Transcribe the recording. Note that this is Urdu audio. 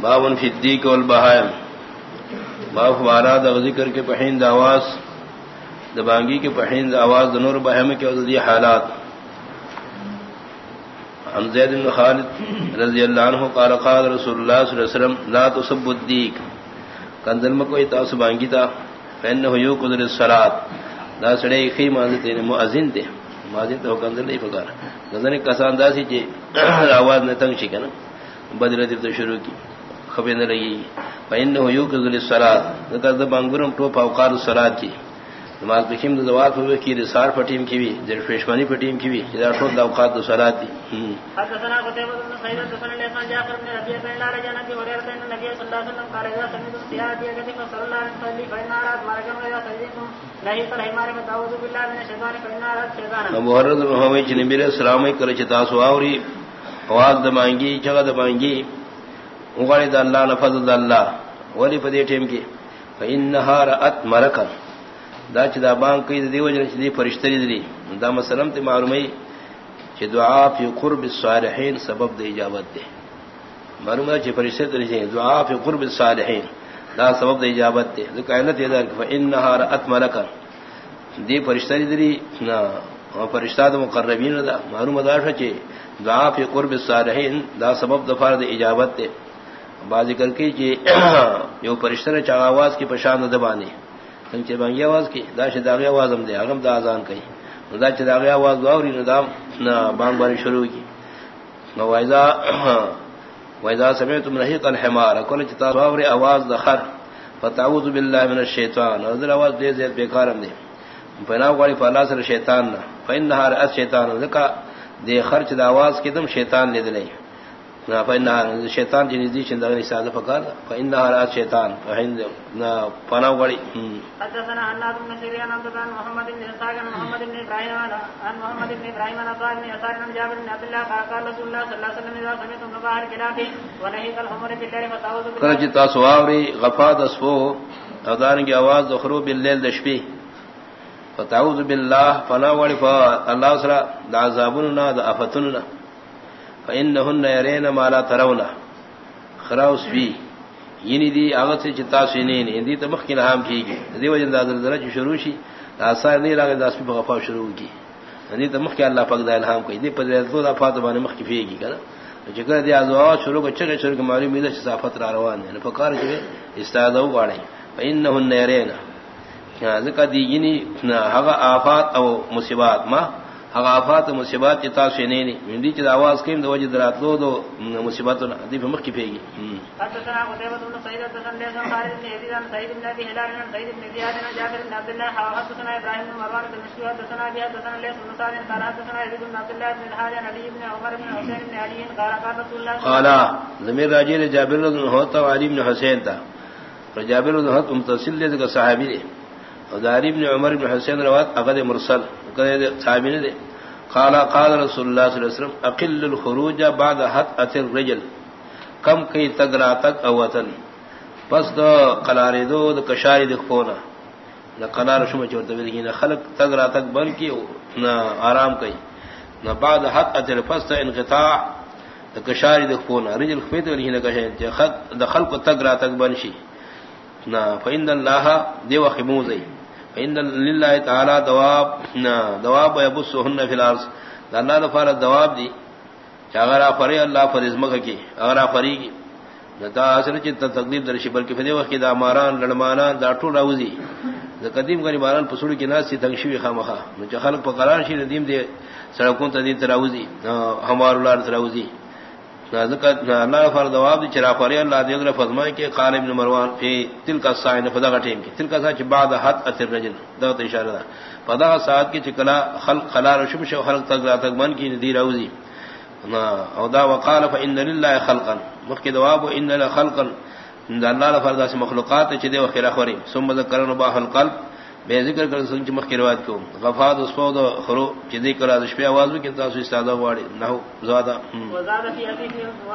باون فدی کو البہائم باف وارا د ذکر کے پہند آواز دبانگی کے پہند آواز دنور بہم کے عددی حالات. ہم زید بن خالد رضی اللہ عنہ قال قال رسول اللہ صلی اللہ علیہ وسلم، لا تصب الدیک. کندل میں کوئی تاس بانگی تھا فإنه يقدر الصلاة دا سڑے خی مازن تے مؤذن تے. مؤذن تو کندل نہیں پکار گزن کسان دا سی جے آواز نہ تنگ شکنا بدل تو شروع کی. خبر نہ لگی فإنه يقدر الصلاة دا بانگرم ٹوپ اوقات الصلاة کی نماز دو دوات ہوئے کی رسار پٹیم کی بھی در فیشمانی پٹیم کی بھی جدا ٹھوٹ دا اوقات دو صلاة دی حدثنا قتيبة بن سعيد حدثنا لسان جعفر بن ربيعة بن الله رجع نبي هريرة أن النبي صلى الله عليه وسلم قال إذا سمعتم سيارة يده فصلى الله عليه وسلم فإن أراد ما رجعنا إذا سجدتم نهيت الحمار فتعوذ بالله من الشيطان فإن أراد شيطانا. ابو حرد محمد چ نبی علیہ السلام کرے چتا سو اوری آواز دمانگی چگا دمانگی اگڑی د اللہ نفذ د اللہ ولی پدی ٹیم کی فإنها رأت مرکا دا چې دا بان کوي د دیو جن چې دی فرشتي دي. دا مسلم ته معلومي چې دعا فی قرب الصالحین سبب د اجابت دی. معلومه چې فرشتي دي دعا فی قرب الصالحین. دا سبب د اجابت دی. ځکه آیت یې دا فإنها رأت ملکا دی فرشتي دي نه او فرشتہ د مقربین دا معلومه دا چې دعا فی قرب الصالحین دا سبب د فرض اجابت دی. بازی کر کے جی یو پرشتر چا آواز کی پشان دبانی سنگ چی آواز کی، دا شی آواز ہم دے، اگم دا آزان کئی۔ دا چی آواز داوری ندام بانگ بانی شروع کی۔ وائزا وائزا سمیتم رحیق الحمار، کل چی تاوری آواز دا خر۔ فتعوذ باللہ من الشیطان اور آواز دے زید بیکارم دے۔ پناہ گواری فاللہ سر شیطان فینہار اس شیطان دے خرچ دا آواز کی دم شیطان لے دلیں دلے فإنها شیطان جن دی چند غنی ساده فقال فإنها را شیطان فهند نا پنا وڑی۔ حدثنا عناد بن سيرين عن محمد بن اسحاق محمد بن ابراهيم عن محمد بن ابراهيم عن بن يسار عن جابر بن عبد الله قال رسول الله صلى الله عليه وسلم اذا سمعتم نباح الكلاب ونهيك الحمر الليل فتعوذ بالله. کله چتا سواوري غفاد اسفو اذان کی آواز دخرو بالليل دشبی فتعوذ بالله فنا وڑی فالله سرا عذابنا ذا افتنا فإنهن يرين ما لا ترون خراوس بي ینی دی اغت سے چتا سینین ہندی یعنی تمخ کی نام کی گی دی وجہ دا درجہ شروع شی آثار نہیں لگے داس پہ غفا شروع کی۔ یعنی ہندی تمخ کی اللہ پاک دا الہام کو دی پر تو دا فاطمہ نے مخ کی فیگی، کنا؟ جگر دی ازوا شروع کو چگے شروع معلوم ہے صفات را روان ہے فقار جو استاد او گاڑی۔ فإنهن يرين۔ ذکر دی ینی ہغا آفات او مصیبات، ما حغافات مصیبات چتا سینے نی مندی چ آواز کیم دو وجد رات دو دو مصیبات دی بمخ کی پھیگی حدثنا قتيبة بن سعيد حدثنا ليس عن خالد بن يزيد عن سعيد بن ابي هلال عن سعيد بن زياد عن جابر بن عبد الله حدثنا ابراهيم بن مروان بن مشهور حدثنا ابي حدثنا ليس بن سعد قال حدثنا يزيد بن عبد الله بن الحارث عن علي بن عمر بن حسين بن علي قال قال رسول الله قال ضمیر راجی جابر بن ہوتا علی بن حسین تھا جابر بن ہوتا متصل دے صحابی دے اور علی بن عمر بن حسین روایت اقد مرسل صحابی نے دے قال قال رسول الله صلى الله عليه وسلم، اقل الخروج بعد حد اتر رجل کم کئی تگرا تک اوتن پس دو قلار دو دو کشاری دو خونا نہ قلار شما چورتا بھی نہ خلق تگرا تک بن کی نہ آرام کئی نہ بعد حد اتر پس دو انقطاع دو کشاری دو خونا رجل خفیت ولی نہ کشاری دو خلق تگرا تک بن شی نہ فإن اللہ دیو خموزی فإن لله تعالى دواب، نا، دواب يبثهن في الارض. الله دفار دواب دي اگر افری اللہ فرض مکہ کی، اگر افری کی. دا اصل چ تقدیم در شبل فدی وقت دا ماران، لڑمانان، دا ٹھو راوزی. دا قدیم گری ماران پسڑ کی ناس تنگشوی خامخا. نو خلق په قرار شي ندیم دے سڑکوں تے تراوزی ہمار لار تراوزی اللہ فرد دواب چرا فرے اللہ دے اگر فرمائے کہ قال ابن مروان فی تل کا فدا ٹیم کی۔ تل سا بعد حد اثر رجل۔ دا اشارہ دا۔ فدا ساعت کی چکلا خلق خلار شمش خلق تک تک من کی ندی روزی۔ او دا وقال فان لله خلقا مخک دواب ان له خلقا ان اللہ فرد اس مخلوقات چ دے وخرا خوري ثم ذکرنا باہ القلب۔ بے ذکر کر سنچ مخ کی روایت کو غفاد اس فود خرو چ ذکر اس پہ آواز کتا سو استاد واڑی. نہ زیادہ وزاد فی حدیث